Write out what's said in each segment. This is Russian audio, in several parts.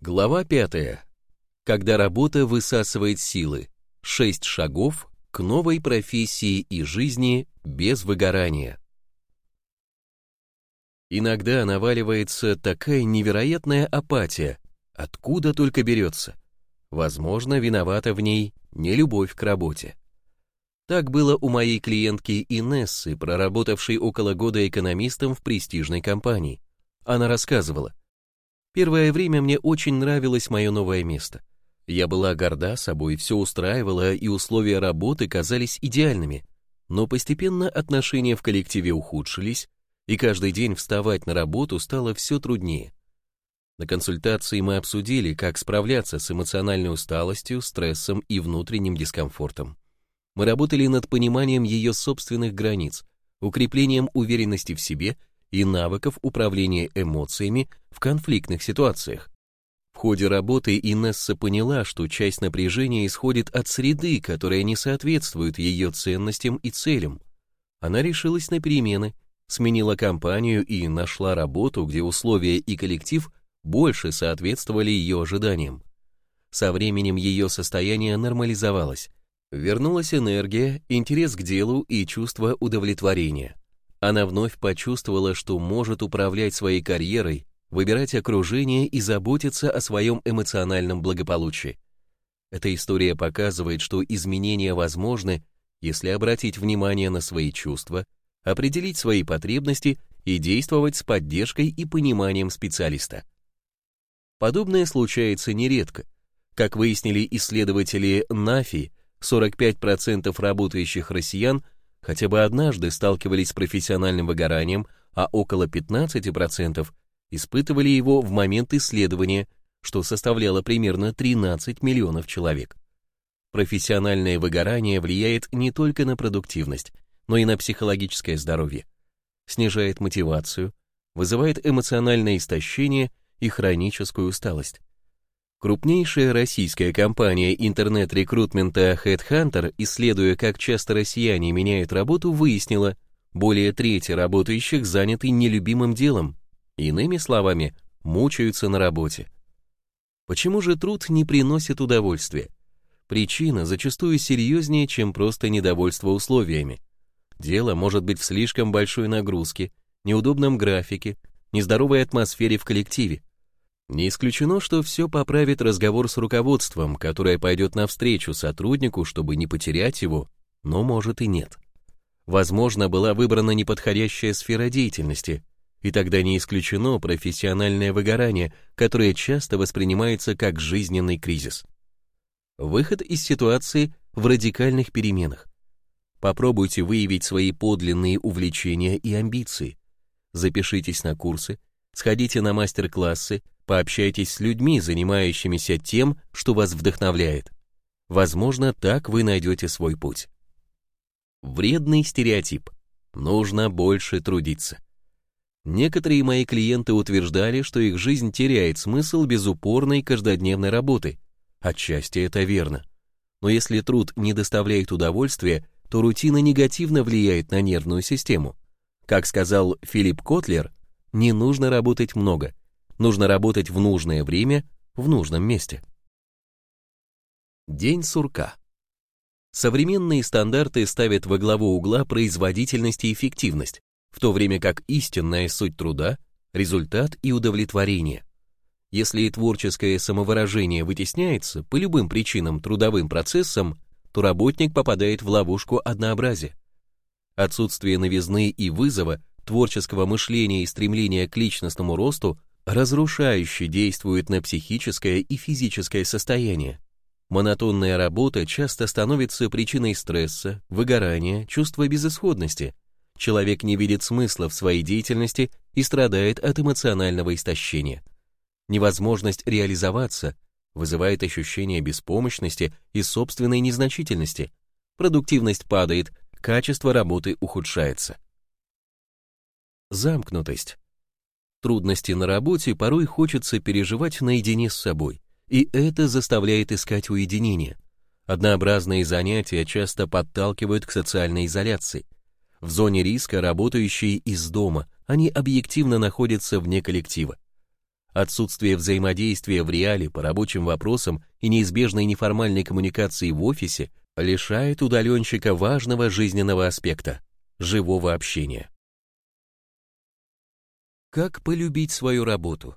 Глава 5. Когда работа высасывает силы. Шесть шагов к новой профессии и жизни без выгорания. Иногда наваливается такая невероятная апатия, откуда только берется. Возможно, виновата в ней не любовь к работе. Так было у моей клиентки Инессы, проработавшей около года экономистом в престижной компании. Она рассказывала, Первое время мне очень нравилось мое новое место. Я была горда собой, все устраивало, и условия работы казались идеальными. Но постепенно отношения в коллективе ухудшились, и каждый день вставать на работу стало все труднее. На консультации мы обсудили, как справляться с эмоциональной усталостью, стрессом и внутренним дискомфортом. Мы работали над пониманием ее собственных границ, укреплением уверенности в себе и навыков управления эмоциями в конфликтных ситуациях. В ходе работы Инесса поняла, что часть напряжения исходит от среды, которая не соответствует ее ценностям и целям. Она решилась на перемены, сменила компанию и нашла работу, где условия и коллектив больше соответствовали ее ожиданиям. Со временем ее состояние нормализовалось. Вернулась энергия, интерес к делу и чувство удовлетворения. Она вновь почувствовала, что может управлять своей карьерой, выбирать окружение и заботиться о своем эмоциональном благополучии. Эта история показывает, что изменения возможны, если обратить внимание на свои чувства, определить свои потребности и действовать с поддержкой и пониманием специалиста. Подобное случается нередко. Как выяснили исследователи НАФИ, 45% работающих россиян – хотя бы однажды сталкивались с профессиональным выгоранием, а около 15% испытывали его в момент исследования, что составляло примерно 13 миллионов человек. Профессиональное выгорание влияет не только на продуктивность, но и на психологическое здоровье. Снижает мотивацию, вызывает эмоциональное истощение и хроническую усталость. Крупнейшая российская компания интернет-рекрутмента Headhunter, исследуя, как часто россияне меняют работу, выяснила, более трети работающих заняты нелюбимым делом, иными словами, мучаются на работе. Почему же труд не приносит удовольствия? Причина зачастую серьезнее, чем просто недовольство условиями. Дело может быть в слишком большой нагрузке, неудобном графике, нездоровой атмосфере в коллективе. Не исключено, что все поправит разговор с руководством, которое пойдет навстречу сотруднику, чтобы не потерять его, но может и нет. Возможно, была выбрана неподходящая сфера деятельности, и тогда не исключено профессиональное выгорание, которое часто воспринимается как жизненный кризис. Выход из ситуации в радикальных переменах. Попробуйте выявить свои подлинные увлечения и амбиции. Запишитесь на курсы, сходите на мастер-классы, Пообщайтесь с людьми, занимающимися тем, что вас вдохновляет. Возможно, так вы найдете свой путь. Вредный стереотип. Нужно больше трудиться. Некоторые мои клиенты утверждали, что их жизнь теряет смысл без упорной каждодневной работы. Отчасти это верно. Но если труд не доставляет удовольствия, то рутина негативно влияет на нервную систему. Как сказал Филипп Котлер, не нужно работать много, Нужно работать в нужное время, в нужном месте. День сурка. Современные стандарты ставят во главу угла производительность и эффективность, в то время как истинная суть труда – результат и удовлетворение. Если творческое самовыражение вытесняется по любым причинам трудовым процессом, то работник попадает в ловушку однообразия. Отсутствие новизны и вызова, творческого мышления и стремления к личностному росту разрушающе действует на психическое и физическое состояние. Монотонная работа часто становится причиной стресса, выгорания, чувства безысходности. Человек не видит смысла в своей деятельности и страдает от эмоционального истощения. Невозможность реализоваться вызывает ощущение беспомощности и собственной незначительности. Продуктивность падает, качество работы ухудшается. Замкнутость Трудности на работе порой хочется переживать наедине с собой, и это заставляет искать уединение. Однообразные занятия часто подталкивают к социальной изоляции. В зоне риска работающие из дома, они объективно находятся вне коллектива. Отсутствие взаимодействия в реале по рабочим вопросам и неизбежной неформальной коммуникации в офисе лишает удаленщика важного жизненного аспекта – живого общения. Как полюбить свою работу?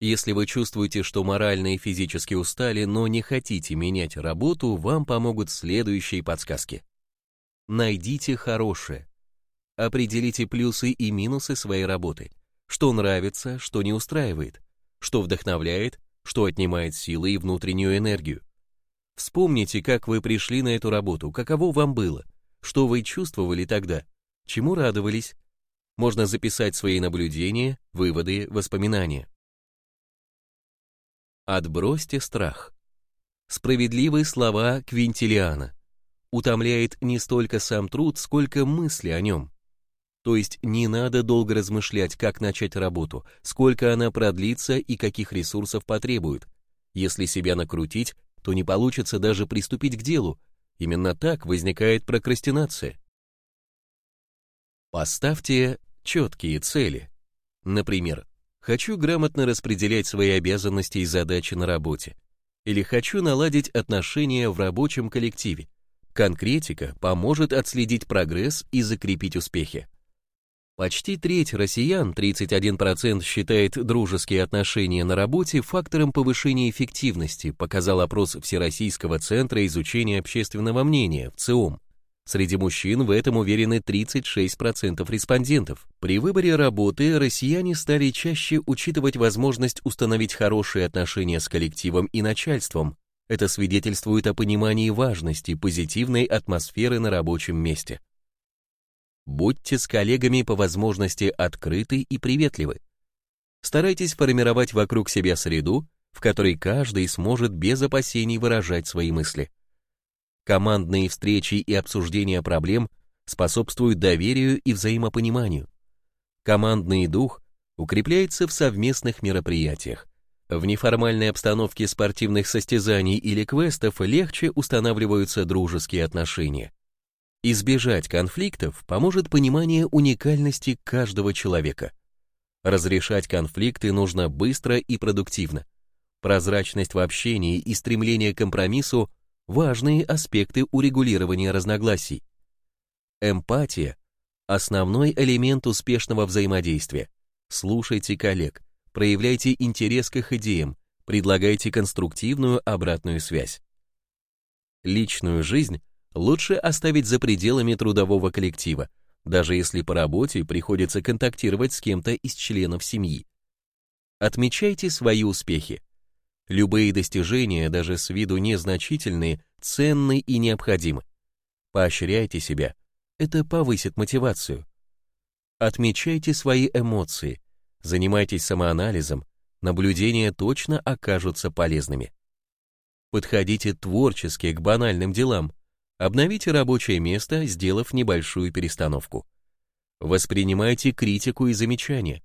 Если вы чувствуете, что морально и физически устали, но не хотите менять работу, вам помогут следующие подсказки. Найдите хорошее. Определите плюсы и минусы своей работы. Что нравится, что не устраивает, что вдохновляет, что отнимает силы и внутреннюю энергию. Вспомните, как вы пришли на эту работу, каково вам было, что вы чувствовали тогда, чему радовались. Можно записать свои наблюдения, выводы, воспоминания. Отбросьте страх. Справедливые слова Квинтилиана. Утомляет не столько сам труд, сколько мысли о нем. То есть не надо долго размышлять, как начать работу, сколько она продлится и каких ресурсов потребует. Если себя накрутить, то не получится даже приступить к делу. Именно так возникает прокрастинация. Поставьте четкие цели. Например, Хочу грамотно распределять свои обязанности и задачи на работе. Или хочу наладить отношения в рабочем коллективе. Конкретика поможет отследить прогресс и закрепить успехи. Почти треть россиян, 31%, считает дружеские отношения на работе фактором повышения эффективности, показал опрос Всероссийского центра изучения общественного мнения, ВЦИОМ. Среди мужчин в этом уверены 36% респондентов. При выборе работы россияне стали чаще учитывать возможность установить хорошие отношения с коллективом и начальством. Это свидетельствует о понимании важности позитивной атмосферы на рабочем месте. Будьте с коллегами по возможности открыты и приветливы. Старайтесь формировать вокруг себя среду, в которой каждый сможет без опасений выражать свои мысли. Командные встречи и обсуждения проблем способствуют доверию и взаимопониманию. Командный дух укрепляется в совместных мероприятиях. В неформальной обстановке спортивных состязаний или квестов легче устанавливаются дружеские отношения. Избежать конфликтов поможет понимание уникальности каждого человека. Разрешать конфликты нужно быстро и продуктивно. Прозрачность в общении и стремление к компромиссу важные аспекты урегулирования разногласий. Эмпатия – основной элемент успешного взаимодействия. Слушайте коллег, проявляйте интерес к их идеям, предлагайте конструктивную обратную связь. Личную жизнь лучше оставить за пределами трудового коллектива, даже если по работе приходится контактировать с кем-то из членов семьи. Отмечайте свои успехи. Любые достижения, даже с виду незначительные, ценны и необходимы. Поощряйте себя, это повысит мотивацию. Отмечайте свои эмоции, занимайтесь самоанализом, наблюдения точно окажутся полезными. Подходите творчески к банальным делам, обновите рабочее место, сделав небольшую перестановку. Воспринимайте критику и замечания.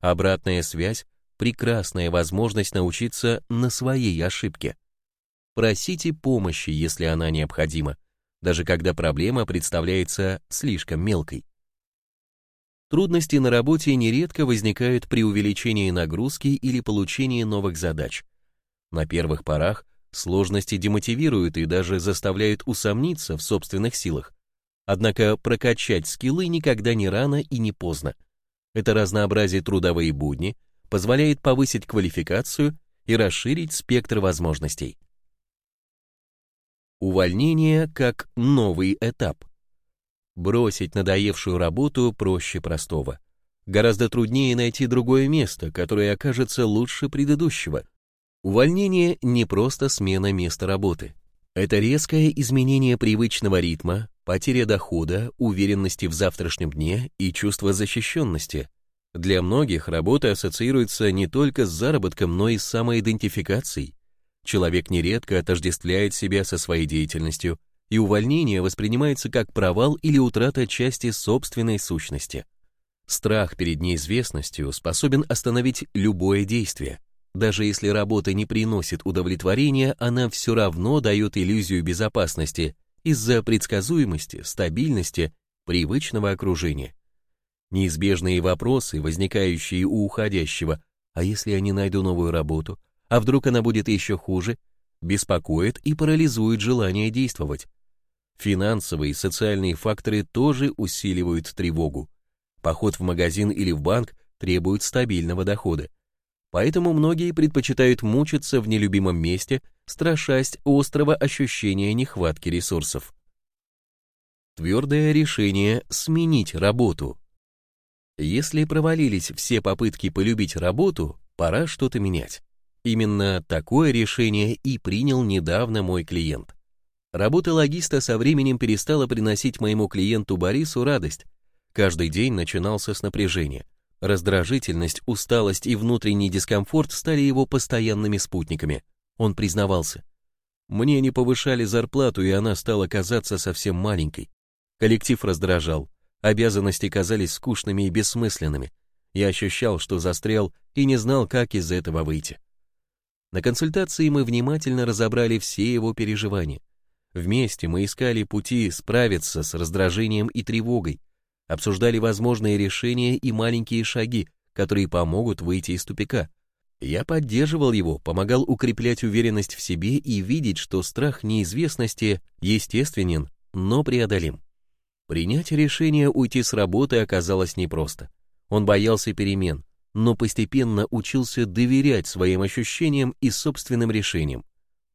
Обратная связь прекрасная возможность научиться на своей ошибке. Просите помощи, если она необходима, даже когда проблема представляется слишком мелкой. Трудности на работе нередко возникают при увеличении нагрузки или получении новых задач. На первых порах сложности демотивируют и даже заставляют усомниться в собственных силах. Однако прокачать скиллы никогда не рано и не поздно. Это разнообразие трудовые будни, позволяет повысить квалификацию и расширить спектр возможностей. Увольнение как новый этап. Бросить надоевшую работу проще простого. Гораздо труднее найти другое место, которое окажется лучше предыдущего. Увольнение не просто смена места работы. Это резкое изменение привычного ритма, потеря дохода, уверенности в завтрашнем дне и чувство защищенности, для многих работа ассоциируется не только с заработком, но и с самоидентификацией. Человек нередко отождествляет себя со своей деятельностью, и увольнение воспринимается как провал или утрата части собственной сущности. Страх перед неизвестностью способен остановить любое действие. Даже если работа не приносит удовлетворения, она все равно дает иллюзию безопасности из-за предсказуемости, стабильности, привычного окружения. Неизбежные вопросы, возникающие у уходящего, А если я не найду новую работу? А вдруг она будет еще хуже? Беспокоит и парализует желание действовать. Финансовые и социальные факторы тоже усиливают тревогу. Поход в магазин или в банк требует стабильного дохода. Поэтому многие предпочитают мучиться в нелюбимом месте, страшась острого ощущения нехватки ресурсов. Твердое решение сменить работу. Если провалились все попытки полюбить работу, пора что-то менять. Именно такое решение и принял недавно мой клиент. Работа логиста со временем перестала приносить моему клиенту Борису радость. Каждый день начинался с напряжения. Раздражительность, усталость и внутренний дискомфорт стали его постоянными спутниками. Он признавался. Мне не повышали зарплату, и она стала казаться совсем маленькой. Коллектив раздражал, обязанности казались скучными и бессмысленными. Я ощущал, что застрял и не знал, как из этого выйти. На консультации мы внимательно разобрали все его переживания. Вместе мы искали пути справиться с раздражением и тревогой, обсуждали возможные решения и маленькие шаги, которые помогут выйти из тупика. Я поддерживал его, помогал укреплять уверенность в себе и видеть, что страх неизвестности естественен, но преодолим. Принять решение уйти с работы оказалось непросто. Он боялся перемен, но постепенно учился доверять своим ощущениям и собственным решениям.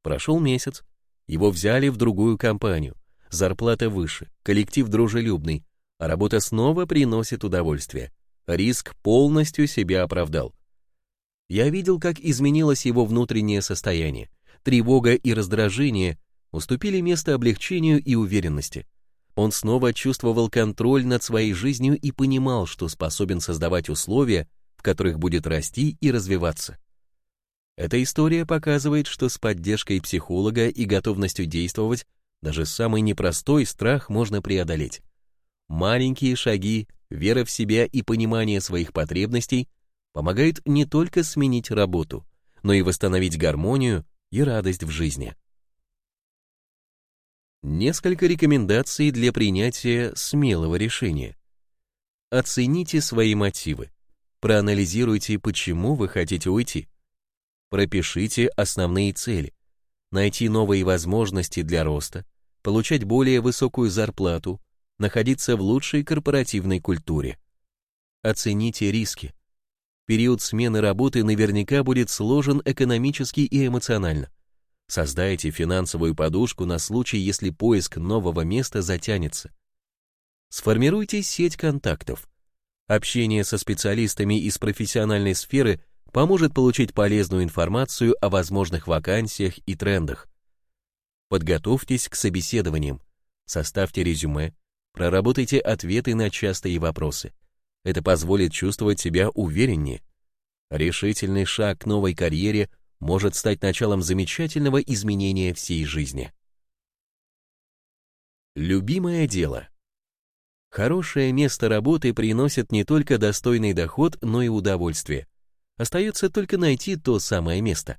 Прошел месяц, его взяли в другую компанию, зарплата выше, коллектив дружелюбный, а работа снова приносит удовольствие. Риск полностью себя оправдал. Я видел, как изменилось его внутреннее состояние. Тревога и раздражение уступили место облегчению и уверенности. Он снова чувствовал контроль над своей жизнью и понимал, что способен создавать условия, в которых будет расти и развиваться. Эта история показывает, что с поддержкой психолога и готовностью действовать даже самый непростой страх можно преодолеть. Маленькие шаги, вера в себя и понимание своих потребностей помогают не только сменить работу, но и восстановить гармонию и радость в жизни. Несколько рекомендаций для принятия смелого решения. Оцените свои мотивы. Проанализируйте, почему вы хотите уйти. Пропишите основные цели. Найти новые возможности для роста, получать более высокую зарплату, находиться в лучшей корпоративной культуре. Оцените риски. Период смены работы наверняка будет сложен экономически и эмоционально. Создайте финансовую подушку на случай, если поиск нового места затянется. Сформируйте сеть контактов. Общение со специалистами из профессиональной сферы поможет получить полезную информацию о возможных вакансиях и трендах. Подготовьтесь к собеседованиям, составьте резюме, проработайте ответы на частые вопросы. Это позволит чувствовать себя увереннее. Решительный шаг к новой карьере может стать началом замечательного изменения всей жизни. Любимое дело. Хорошее место работы приносит не только достойный доход, но и удовольствие. Остается только найти то самое место.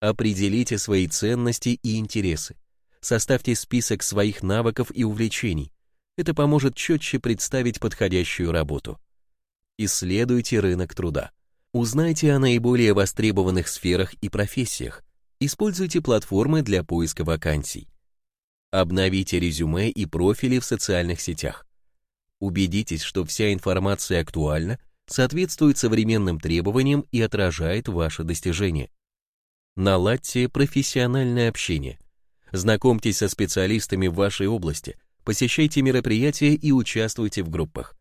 Определите свои ценности и интересы. Составьте список своих навыков и увлечений. Это поможет четче представить подходящую работу. Исследуйте рынок труда. Узнайте о наиболее востребованных сферах и профессиях. Используйте платформы для поиска вакансий. Обновите резюме и профили в социальных сетях. Убедитесь, что вся информация актуальна, соответствует современным требованиям и отражает ваши достижения. Наладьте профессиональное общение. Знакомьтесь со специалистами в вашей области, посещайте мероприятия и участвуйте в группах.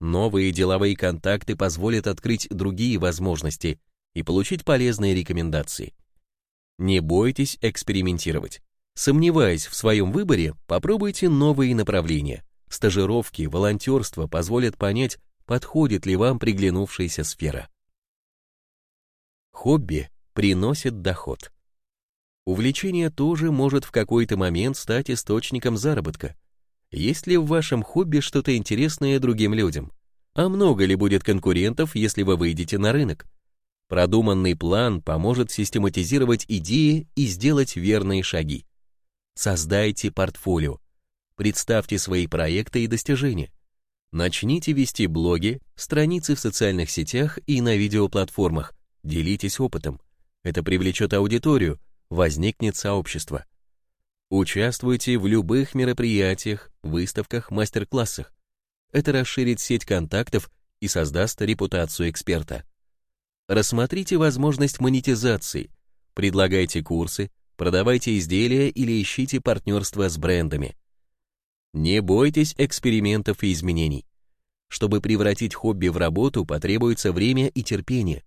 Новые деловые контакты позволят открыть другие возможности и получить полезные рекомендации. Не бойтесь экспериментировать. Сомневаясь в своем выборе, попробуйте новые направления. Стажировки, волонтерство позволят понять, подходит ли вам приглянувшаяся сфера. Хобби приносит доход. Увлечение тоже может в какой-то момент стать источником заработка, есть ли в вашем хобби что-то интересное другим людям? А много ли будет конкурентов, если вы выйдете на рынок? Продуманный план поможет систематизировать идеи и сделать верные шаги. Создайте портфолио. Представьте свои проекты и достижения. Начните вести блоги, страницы в социальных сетях и на видеоплатформах, Делитесь опытом. Это привлечет аудиторию, возникнет сообщество. Участвуйте в любых мероприятиях, выставках, мастер-классах. Это расширит сеть контактов и создаст репутацию эксперта. Рассмотрите возможность монетизации. Предлагайте курсы, продавайте изделия или ищите партнерство с брендами. Не бойтесь экспериментов и изменений. Чтобы превратить хобби в работу, потребуется время и терпение.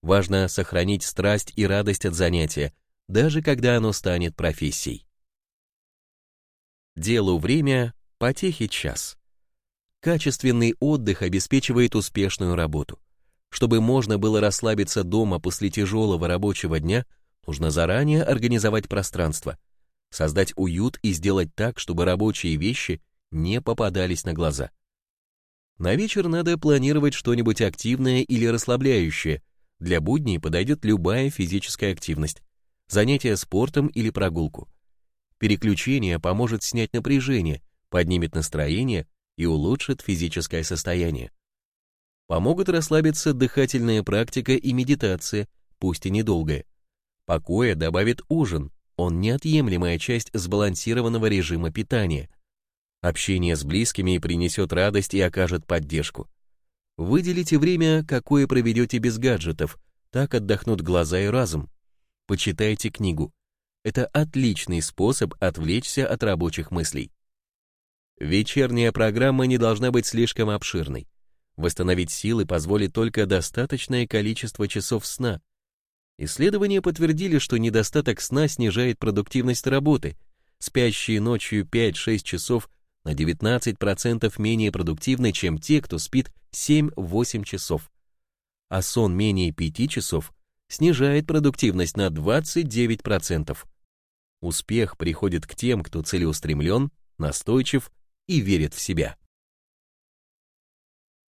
Важно сохранить страсть и радость от занятия, даже когда оно станет профессией. Делу время, потехи час. Качественный отдых обеспечивает успешную работу. Чтобы можно было расслабиться дома после тяжелого рабочего дня, нужно заранее организовать пространство, создать уют и сделать так, чтобы рабочие вещи не попадались на глаза. На вечер надо планировать что-нибудь активное или расслабляющее. Для будней подойдет любая физическая активность, занятие спортом или прогулку. Переключение поможет снять напряжение, поднимет настроение и улучшит физическое состояние. Помогут расслабиться дыхательная практика и медитация, пусть и недолгая. Покоя добавит ужин, он неотъемлемая часть сбалансированного режима питания. Общение с близкими принесет радость и окажет поддержку. Выделите время, какое проведете без гаджетов, так отдохнут глаза и разум. Почитайте книгу. Это отличный способ отвлечься от рабочих мыслей. Вечерняя программа не должна быть слишком обширной. Восстановить силы позволит только достаточное количество часов сна. Исследования подтвердили, что недостаток сна снижает продуктивность работы. Спящие ночью 5-6 часов на 19% менее продуктивны, чем те, кто спит 7-8 часов. А сон менее 5 часов снижает продуктивность на 29%. Успех приходит к тем, кто целеустремлен, настойчив и верит в себя.